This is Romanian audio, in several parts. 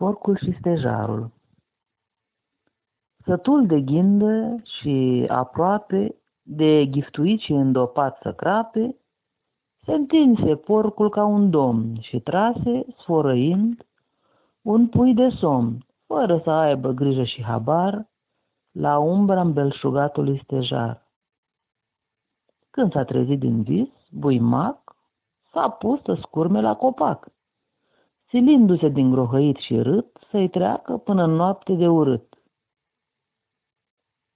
Porcul și stejarul Sătul de ghindă și aproape de giftuit și îndopat să crape, se întinse porcul ca un domn și trase, sfărăind, un pui de somn, fără să aibă grijă și habar, la umbra îmbelșugatului stejar. Când s-a trezit din vis, buimac s-a pus să scurme la copac silindu-se din grohăit și rât să-i treacă până în noapte de urât.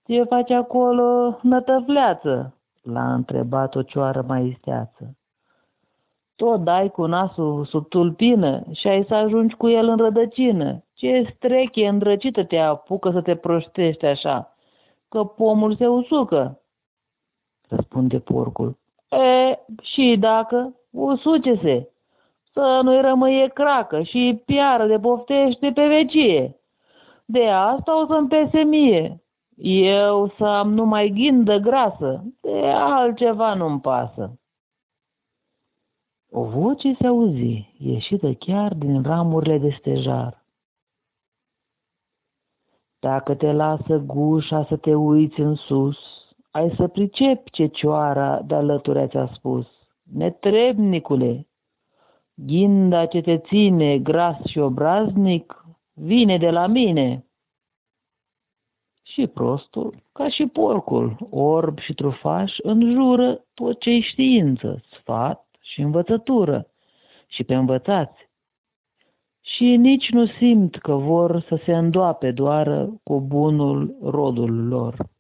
Ce faci acolo, nătăvleață?" l-a întrebat o cioară mai isteață. Tot dai cu nasul sub tulpină și ai să ajungi cu el în rădăcină. Ce streche îndrăcită te apucă să te prostești așa, că pomul se usucă, răspunde porcul. E, și dacă, usuce-se, să nu-i rămâie cracă și piară de poftește pe vecie. De asta o să-mi pese mie. Eu să am numai ghindă grasă, de altceva nu-mi pasă. O voce se auzi, ieșită chiar din ramurile de stejar. Dacă te lasă gușa să te uiți în sus, ai să pricepi ce cioara de alături ți-a spus. Netrebnicule, Ghinda ce te ține gras și obraznic vine de la mine. Și prostul, ca și porcul, orb și trufaș, înjură tot ce știință, sfat și învățătură, și pe învățați. Și nici nu simt că vor să se îndoape doar cu bunul rodul lor.